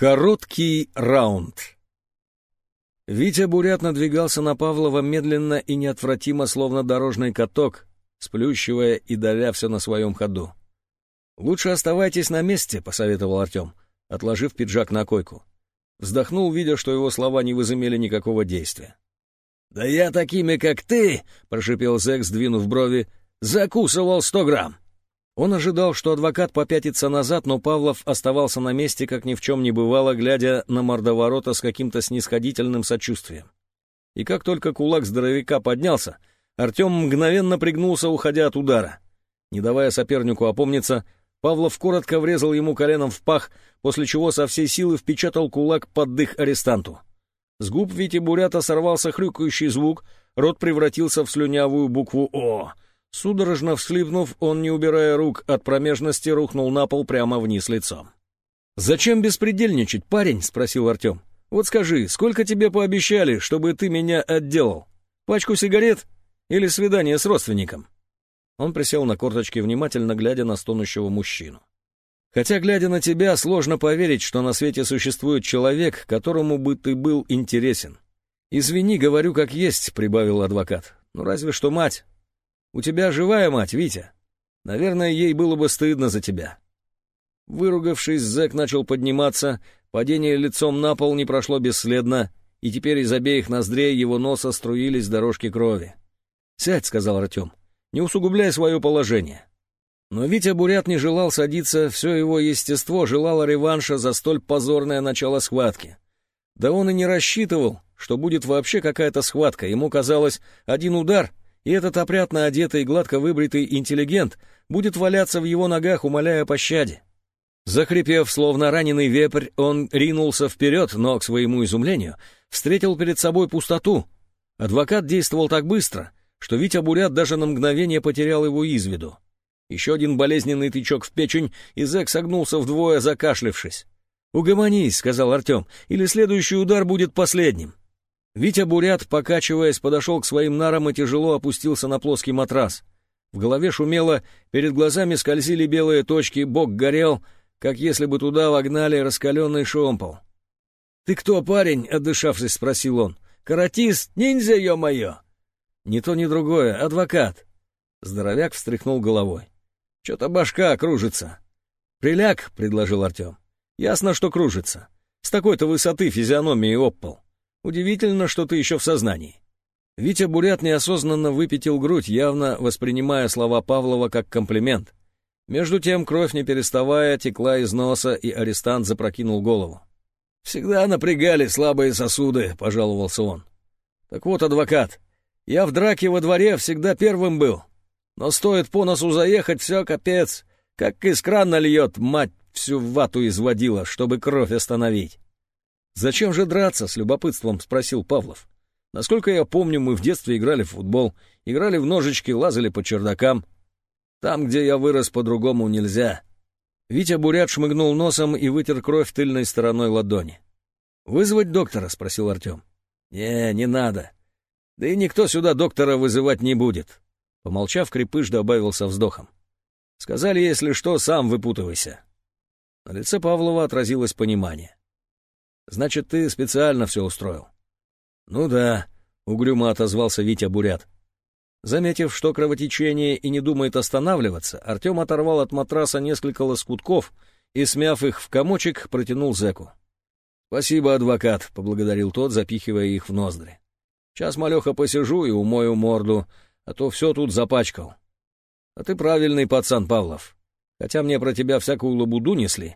Короткий раунд. Витя Бурят надвигался на Павлова медленно и неотвратимо, словно дорожный каток, сплющивая и давя все на своем ходу. «Лучше оставайтесь на месте», — посоветовал Артем, отложив пиджак на койку. Вздохнул, видя, что его слова не возымели никакого действия. «Да я такими, как ты», — прошипел Зэк, сдвинув брови, — «закусывал сто грамм». Он ожидал, что адвокат попятится назад, но Павлов оставался на месте, как ни в чем не бывало, глядя на мордоворота с каким-то снисходительным сочувствием. И как только кулак здоровяка поднялся, Артем мгновенно пригнулся, уходя от удара. Не давая сопернику опомниться, Павлов коротко врезал ему коленом в пах, после чего со всей силы впечатал кулак под дых арестанту. С губ Вити Бурята сорвался хрюкающий звук, рот превратился в слюнявую букву «О», Судорожно всхлипнув, он, не убирая рук от промежности, рухнул на пол прямо вниз лицом. «Зачем беспредельничать, парень?» — спросил Артем. «Вот скажи, сколько тебе пообещали, чтобы ты меня отделал? Пачку сигарет или свидание с родственником?» Он присел на корточки, внимательно глядя на стонущего мужчину. «Хотя, глядя на тебя, сложно поверить, что на свете существует человек, которому бы ты был интересен. Извини, говорю как есть», — прибавил адвокат. «Ну разве что мать, у тебя живая мать, Витя. Наверное, ей было бы стыдно за тебя». Выругавшись, зэк начал подниматься, падение лицом на пол не прошло бесследно, и теперь из обеих ноздрей его носа струились дорожки крови. «Сядь», — сказал Артем, — «не усугубляй свое положение». Но Витя Бурят не желал садиться, все его естество желало реванша за столь позорное начало схватки. Да он и не рассчитывал, что будет вообще какая-то схватка. Ему казалось, один удар, и этот опрятно одетый, гладко выбритый интеллигент будет валяться в его ногах, умоляя о пощаде. Захрипев, словно раненый вепрь, он ринулся вперед, но, к своему изумлению, встретил перед собой пустоту. Адвокат действовал так быстро, что Витя Бурят даже на мгновение потерял его из виду. Еще один болезненный тычок в печень, и зэк согнулся вдвое, закашлившись. «Угомонись», — сказал Артем, — «или следующий удар будет последним». Витя Бурят, покачиваясь, подошел к своим нарам и тяжело опустился на плоский матрас. В голове шумело, перед глазами скользили белые точки, бок горел, как если бы туда вогнали раскаленный шомпол. «Ты кто, парень?» — отдышавшись, спросил он. «Каратист? Ниндзя, ё-моё!» «Ни то, ни другое. Адвокат». Здоровяк встряхнул головой. «Чё-то башка кружится». «Приляг», — предложил Артем. «Ясно, что кружится. С такой-то высоты физиономии оппал». Удивительно, что ты еще в сознании. Витя Бурят неосознанно выпятил грудь, явно воспринимая слова Павлова как комплимент. Между тем кровь, не переставая, текла из носа, и арестант запрокинул голову. «Всегда напрягали слабые сосуды», — пожаловался он. «Так вот, адвокат, я в драке во дворе всегда первым был. Но стоит по носу заехать, все капец. Как из крана льет, мать всю вату изводила, чтобы кровь остановить. «Зачем же драться?» — с любопытством спросил Павлов. «Насколько я помню, мы в детстве играли в футбол, играли в ножички, лазали по чердакам. Там, где я вырос, по-другому нельзя». Витя Бурят шмыгнул носом и вытер кровь тыльной стороной ладони. «Вызвать доктора?» — спросил Артем. «Не, не надо. Да и никто сюда доктора вызывать не будет». Помолчав, Крепыш добавил со вздохом. «Сказали, если что, сам выпутывайся». На лице Павлова отразилось понимание. Значит, ты специально все устроил. Ну да, угрюмо отозвался Витя Бурят. Заметив, что кровотечение и не думает останавливаться, Артем оторвал от матраса несколько лоскутков и, смяв их в комочек, протянул зэку. «Спасибо, адвокат», — поблагодарил тот, запихивая их в ноздри. «Сейчас, малеха, посижу и умою морду, а то все тут запачкал. А ты правильный пацан, Павлов. Хотя мне про тебя всякую лабуду несли,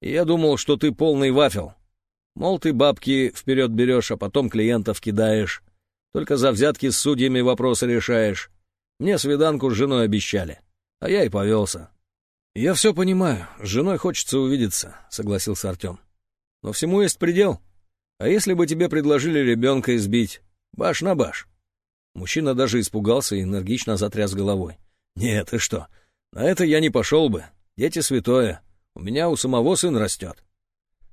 и я думал, что ты полный вафел. Мол, ты бабки вперед берешь, а потом клиентов кидаешь. Только за взятки с судьями вопросы решаешь. Мне свиданку с женой обещали, а я и повелся. «Я все понимаю, с женой хочется увидеться», — согласился Артем. «Но всему есть предел. А если бы тебе предложили ребенка избить? Баш на баш». Мужчина даже испугался и энергично затряс головой. «Нет, ты что? На это я не пошел бы. Дети святое. У меня у самого сын растет».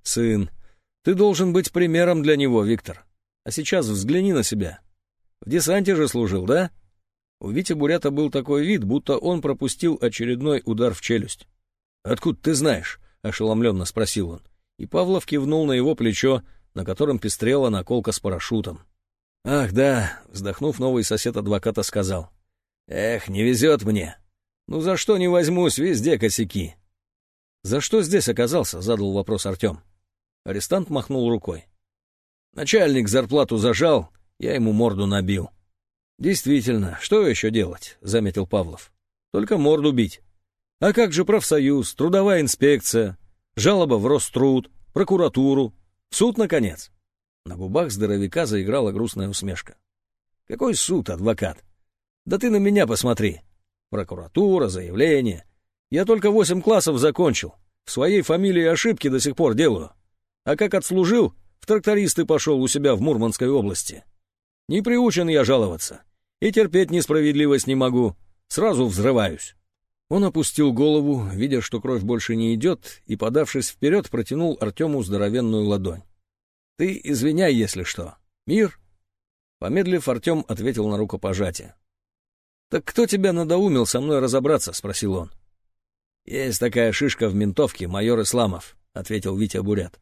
«Сын», ты должен быть примером для него, Виктор. А сейчас взгляни на себя. В десанте же служил, да? У Вити Бурята был такой вид, будто он пропустил очередной удар в челюсть. «Откуда ты знаешь?» — ошеломленно спросил он. И Павлов кивнул на его плечо, на котором пестрела наколка с парашютом. «Ах, да», — вздохнув, новый сосед адвоката сказал. «Эх, не везет мне. Ну за что не возьмусь, везде косяки». «За что здесь оказался?» — задал вопрос Артем. Арестант махнул рукой. «Начальник зарплату зажал, я ему морду набил». «Действительно, что еще делать?» — заметил Павлов. «Только морду бить. А как же профсоюз, трудовая инспекция, жалоба в Роструд, прокуратуру, суд, наконец?» На губах здоровяка заиграла грустная усмешка. «Какой суд, адвокат? Да ты на меня посмотри. Прокуратура, заявление. Я только восемь классов закончил. В своей фамилии ошибки до сих пор делаю. А как отслужил, в трактористы пошел у себя в Мурманской области. Не приучен я жаловаться. И терпеть несправедливость не могу. Сразу взрываюсь. Он опустил голову, видя, что кровь больше не идет, и, подавшись вперед, протянул Артему здоровенную ладонь. «Ты извиняй, если что. Мир?» Помедлив, Артем ответил на рукопожатие. «Так кто тебя надоумил со мной разобраться?» — спросил он. «Есть такая шишка в ментовке, майор Исламов», — ответил Витя Бурят.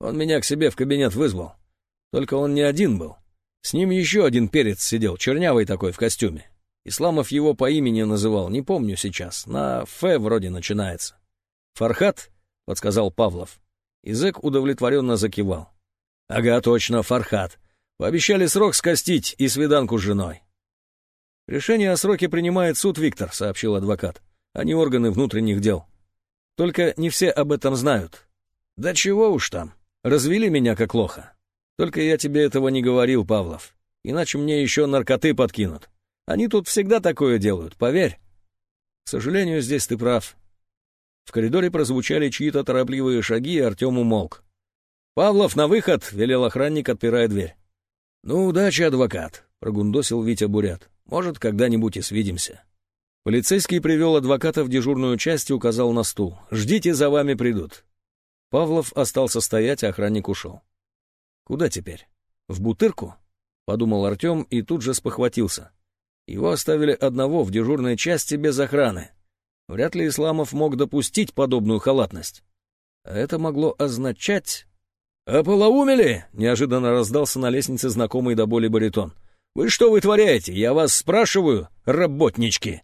«Он меня к себе в кабинет вызвал. Только он не один был. С ним еще один перец сидел, чернявый такой, в костюме. Исламов его по имени называл, не помню сейчас. На «Ф» вроде начинается. «Фархат?» — подсказал Павлов. Изек удовлетворенно закивал. «Ага, точно, Фархат. Пообещали срок скостить и свиданку с женой». «Решение о сроке принимает суд, Виктор», — сообщил адвокат, «а не органы внутренних дел. Только не все об этом знают». «Да чего уж там. Развели меня как лоха. Только я тебе этого не говорил, Павлов. Иначе мне еще наркоты подкинут. Они тут всегда такое делают, поверь. К сожалению, здесь ты прав. В коридоре прозвучали чьи-то торопливые шаги, и Артем умолк. «Павлов, на выход!» — велел охранник, отпирая дверь. «Ну, удачи, адвокат!» — прогундосил Витя Бурят. «Может, когда-нибудь и свидимся». Полицейский привел адвоката в дежурную часть и указал на стул. «Ждите, за вами придут». Павлов остался стоять, а охранник ушел. Куда теперь? В Бутырку? Подумал Артем и тут же спохватился. Его оставили одного в дежурной части без охраны. Вряд ли Исламов мог допустить подобную халатность. Это могло означать... «Ополоумели!» — неожиданно раздался на лестнице знакомый до боли баритон. «Вы что вытворяете? Я вас спрашиваю, работнички!»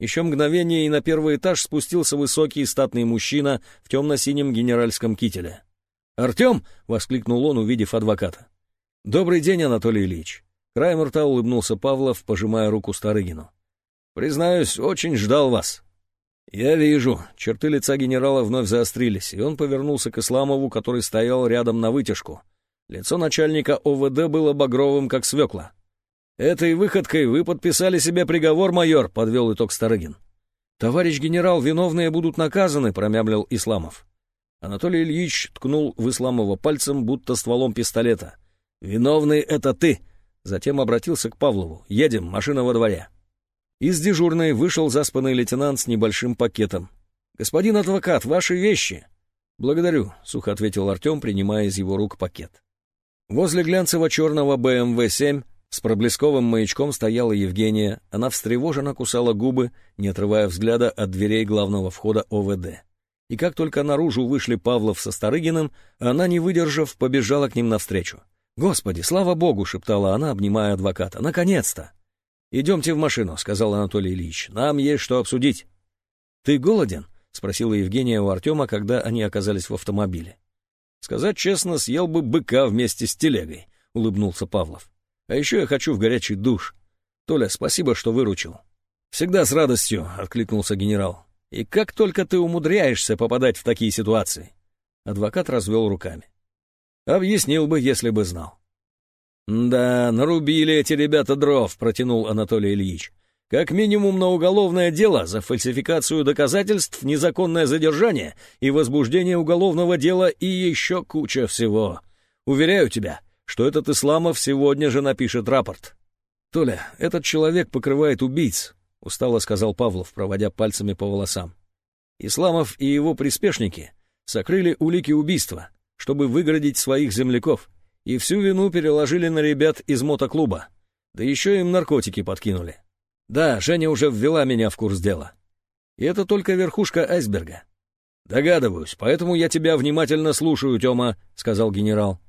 Еще мгновение, и на первый этаж спустился высокий статный мужчина в темно-синем генеральском кителе. «Артем!» — воскликнул он, увидев адвоката. «Добрый день, Анатолий Ильич!» Краем рта улыбнулся Павлов, пожимая руку Старыгину. «Признаюсь, очень ждал вас». «Я вижу». Черты лица генерала вновь заострились, и он повернулся к Исламову, который стоял рядом на вытяжку. Лицо начальника ОВД было багровым, как свекла. «Этой выходкой вы подписали себе приговор, майор», — подвел итог Старыгин. «Товарищ генерал, виновные будут наказаны», — промямлил Исламов. Анатолий Ильич ткнул в Исламова пальцем, будто стволом пистолета. «Виновный — это ты!» Затем обратился к Павлову. «Едем, машина во дворе». Из дежурной вышел заспанный лейтенант с небольшим пакетом. «Господин адвокат, ваши вещи!» «Благодарю», — сухо ответил Артем, принимая из его рук пакет. Возле глянцево-черного БМВ-7 с проблесковым маячком стояла Евгения. Она встревоженно кусала губы, не отрывая взгляда от дверей главного входа ОВД и как только наружу вышли Павлов со Старыгиным, она, не выдержав, побежала к ним навстречу. «Господи, слава богу!» — шептала она, обнимая адвоката. «Наконец-то!» «Идемте в машину», — сказал Анатолий Ильич. «Нам есть что обсудить». «Ты голоден?» — спросила Евгения у Артема, когда они оказались в автомобиле. «Сказать честно, съел бы быка вместе с телегой», — улыбнулся Павлов. «А еще я хочу в горячий душ. Толя, спасибо, что выручил». «Всегда с радостью», — откликнулся генерал. И как только ты умудряешься попадать в такие ситуации? Адвокат развел руками. Объяснил бы, если бы знал. «Да, нарубили эти ребята дров», — протянул Анатолий Ильич. «Как минимум на уголовное дело за фальсификацию доказательств, незаконное задержание и возбуждение уголовного дела и еще куча всего. Уверяю тебя, что этот Исламов сегодня же напишет рапорт». «Толя, этот человек покрывает убийц, — устало сказал Павлов, проводя пальцами по волосам. Исламов и его приспешники сокрыли улики убийства, чтобы выгородить своих земляков, и всю вину переложили на ребят из мотоклуба. Да еще им наркотики подкинули. Да, Женя уже ввела меня в курс дела. И это только верхушка айсберга. «Догадываюсь, поэтому я тебя внимательно слушаю, Тёма», — сказал генерал.